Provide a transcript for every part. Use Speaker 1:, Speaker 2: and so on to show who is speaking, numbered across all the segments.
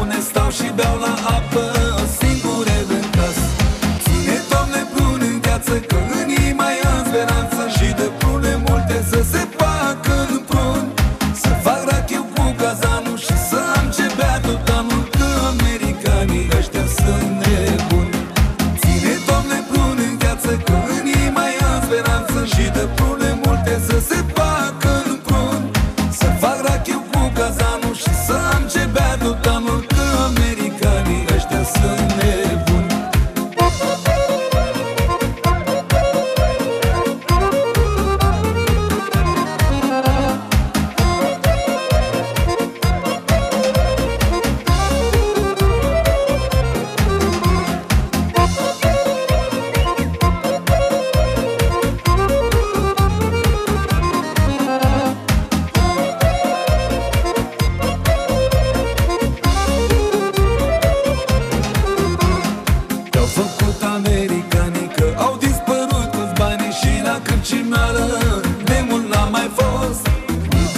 Speaker 1: unde stau și beau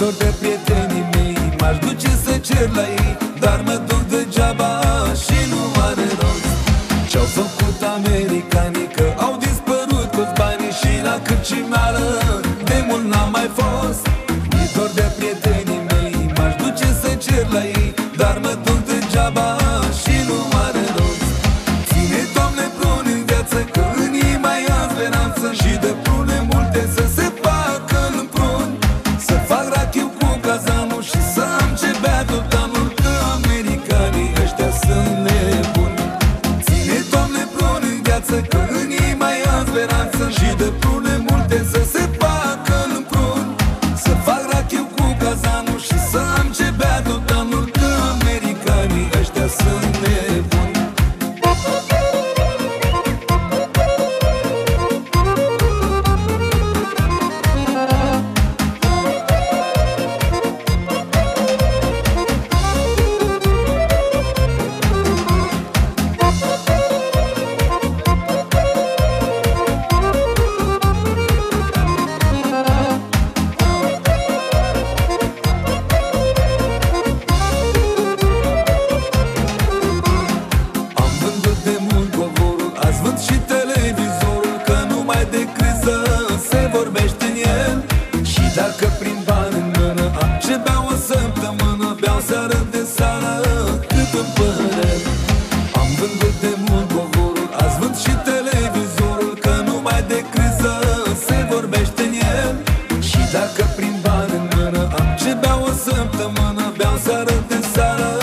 Speaker 1: Dor de prietenii mei. M-aș duce să cer la ei Dar mă duc degeaba și nu are rost. Ce-au făcut americanii Că au dispărut toți banii Și la cârcimeală de mult n-am mai fost. viață Că în ei mai am speranță. Și de prune vândut de mult covorul Azi vând și televizorul Că numai de criză se vorbește în el. Și dacă prin bani în mână Am ce beau o săptămână Beau seară de seară cât îmi părere. Am vândut de mult covorul Azi vând și televizorul Că numai de criză se vorbește în el. Și dacă prin bani în mână Am ce beau o săptămână Beau seară de seară